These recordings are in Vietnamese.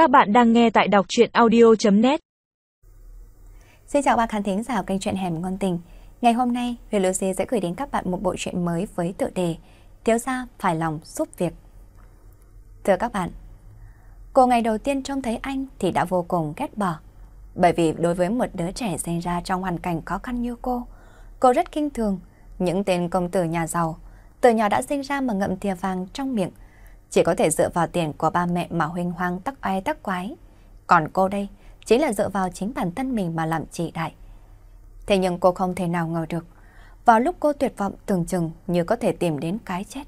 Các bạn đang nghe tại đọc truyện audio.net Xin chào các khán thính giả kênh truyện Hẻm Ngon Tình. Ngày hôm nay, Huyền Lucy sẽ gửi đến các bạn một bộ truyện mới với tựa đề Thiếu gia phải lòng giúp việc. Thưa các bạn, cô ngày đầu tiên trông thấy anh thì đã vô cùng ghét bỏ. Bởi vì đối với một đứa trẻ sinh ra trong hoàn cảnh khó khăn như cô, cô rất kinh thường những tên công tử nhà giàu, từ nhỏ đã sinh ra mà ngậm thìa vàng trong miệng, chỉ có thể dựa vào tiền của ba mẹ mà huynh hoang tắc oai tắc quái. Còn cô đây, chính là dựa vào chính bản thân mình mà làm trị đại. Thế nhưng cô không thể nào ngờ được, vào lúc cô tuyệt vọng tưởng chừng như có thể tìm đến cái chết,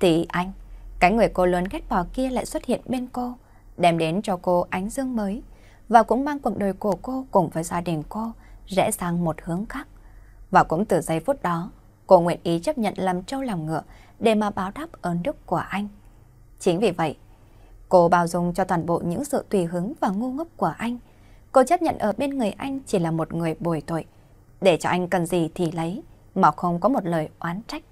thì anh, cái người cô lớn ghét bỏ kia lại xuất hiện bên cô, đem đến cho cô ánh dương mới, và cũng mang cuộc đời của cô cùng với gia đình cô rẽ sang một hướng khác. Và cũng từ giây phút đó, cô nguyện ý chấp nhận làm trâu làm ngựa để mà báo đáp ơn đức của anh. Chính vì vậy, cô bao dung cho toàn bộ những sự tùy hứng và ngu ngốc của anh. Cô chấp nhận ở bên người anh chỉ là một người bồi tội, để cho anh cần gì thì lấy, mà không có một lời oán trách.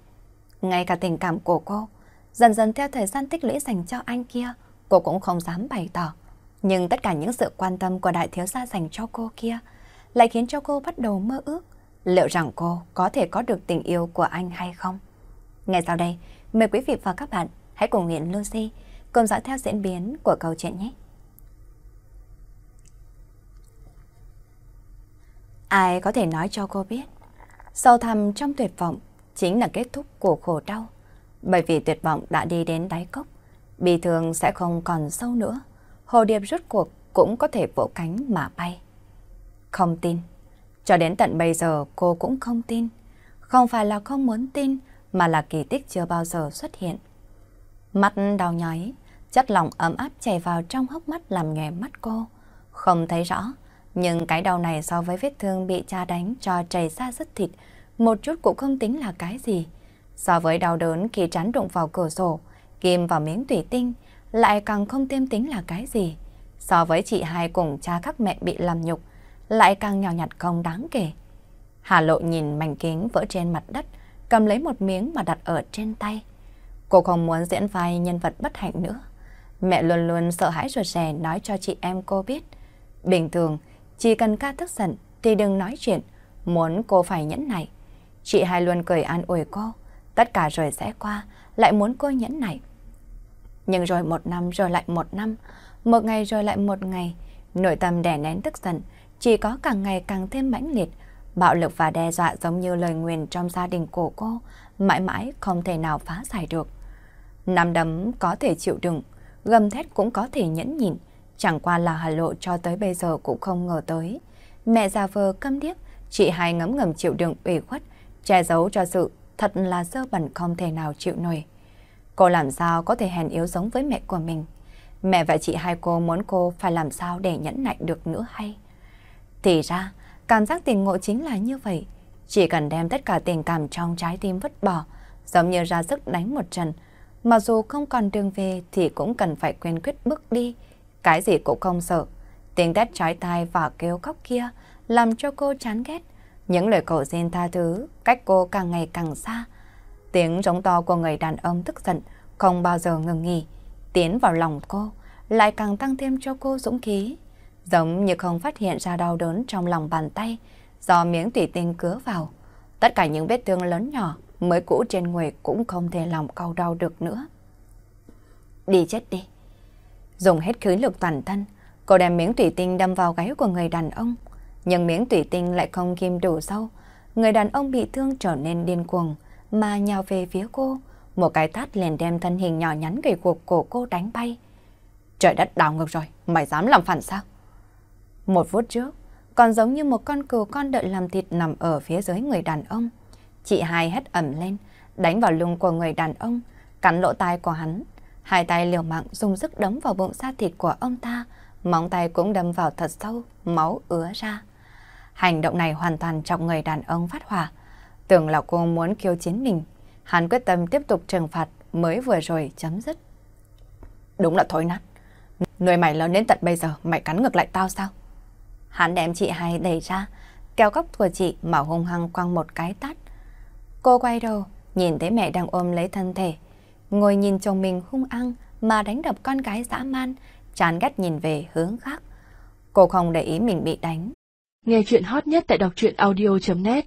Ngay cả tình cảm của cô, dần dần theo thời gian tích lũy dành cho anh kia, cô cũng không dám bày tỏ. Nhưng tất cả những sự quan tâm của đại thiếu gia dành cho cô kia lại khiến cho cô bắt đầu mơ ước liệu rằng cô có thể có được tình yêu của anh hay không. Ngay sau đây, mời quý vị và các bạn hãy cùng Nguyễn Lucy cùng dõi theo diễn biến của câu chuyện nhé. Ai có thể nói cho cô biết, sâu thẳm trong tuyệt vọng chính là kết thúc của khổ đau. Bởi vì tuyệt vọng đã đi đến đáy cốc, bị thương sẽ không còn sâu nữa. Hồ điệp rút cuộc cũng có thể vỗ cánh mà bay. Không tin. Cho đến tận bây giờ cô cũng không tin. Không phải là không muốn tin, mà là kỳ tích chưa bao giờ xuất hiện. Mắt đau nhói, chất lỏng ấm áp chảy vào trong hốc mắt làm nhòe mắt cô. Không thấy rõ, nhưng cái đau này so với vết thương bị cha đánh cho chảy ra rất thịt, một chút cũng không tính là cái gì. So với đau đớn khi chán đụng vào cửa sổ, kim vào miếng thủy tinh, lại càng không tiêm tính là cái gì. So với chị hai cùng cha các mẹ bị làm nhục, lại càng nhỏ nhặt không đáng kể. Hà lộ nhìn mảnh kính vỡ trên mặt đất, cầm lấy một miếng mà đặt ở trên tay. Cô không muốn diễn vai nhân vật bất hạnh nữa. Mẹ luôn luôn sợ hãi rồi rè nói cho chị em cô biết. Bình thường, chỉ cần ca tức giận thì đừng nói chuyện, muốn cô phải nhẫn nại. Chị hai luôn cười an ủi cô, tất cả rồi sẽ qua, lại muốn cô nhẫn nại. Nhưng rồi một năm rồi lại một năm, một ngày rồi lại một ngày, nội tâm đè nén tức giận, chỉ có càng ngày càng thêm mãnh liệt, bạo lực và đe dọa giống như lời nguyền trong gia đình của cô, mãi mãi không thể nào phá giải được. Nắm đấm có thể chịu đựng, gầm thét cũng có thể nhẫn nhịn, chẳng qua là Hà Lộ cho tới bây giờ cũng không ngờ tới. Mẹ già vờ câm điếc, chị hai ngấm ngầm chịu đựng ủy khuất, che giấu cho sự thật là dơ bẩn không thể nào chịu nổi. Cô làm sao có thể hèn yếu giống với mẹ của mình? Mẹ và chị hai cô muốn cô phải làm sao để nhẫn nại được nữa hay? Thì ra, cảm giác tình ngộ chính là như vậy. Chỉ cần đem tất cả tình cảm trong trái tim vứt bỏ, giống như ra sức đánh một trận. Mặc dù không còn đường về thì cũng cần phải quên quyết bước đi. Cái gì cũng không sợ. Tiếng tét trái tai và kêu khóc kia làm cho cô chán ghét. Những lời cầu xin tha thứ, cách cô càng ngày càng xa. Tiếng giống to của người đàn ông tức giận, không bao giờ ngừng nghỉ. Tiến vào lòng cô, lại càng tăng thêm cho cô dũng khí. Giống như không phát hiện ra đau đớn trong lòng bàn tay, do miếng thủy tinh cứa vào. Tất cả những vết thương lớn nhỏ mới cũ trên người cũng không thể lòng cau đau được nữa. Đi chết đi. Dùng hết khí lực toàn thân, cô đem miếng thủy tinh đâm vào gáy của người đàn ông. Nhưng miếng thủy tinh lại không kim đủ sâu. Người đàn ông bị thương trở nên điên cuồng mà nhào về phía cô. Một cái tát liền đem thân hình nhỏ nhắn gầy guộc của cô đánh bay. Trời đất đảo ngược rồi, mày dám làm phản sao? Một phút trước, còn giống như một con cừu con đợi làm thịt nằm ở phía dưới người đàn ông. Chị hai hét ẩm lên, đánh vào lưng của người đàn ông, cắn lỗ tai của hắn. Hai tay liều mạng dùng sức đấm vào bụng da thịt của ông ta, móng tay cũng đâm vào thật sâu, máu ứa ra. Hành động này hoàn toàn chọc người đàn ông phát hỏa. Tưởng là cô muốn kêu chiến mình, hắn quyết tâm tiếp tục trừng phạt mới vừa rồi chấm dứt. Đúng là thối nát. Nuôi mày lớn đến tận bây giờ, mày cắn ngược lại tao sao? Hắn đem chị hai đẩy ra, kéo góc của chị mà hung hăng quăng một cái tát. Cô quay đầu, nhìn thấy mẹ đang ôm lấy thân thể. Ngồi nhìn chồng mình hung ăn mà đánh đập con gái dã man, chán ghét nhìn về hướng khác. Cô không để ý mình bị đánh. Nghe chuyện hot nhất tại đọc truyện audio.net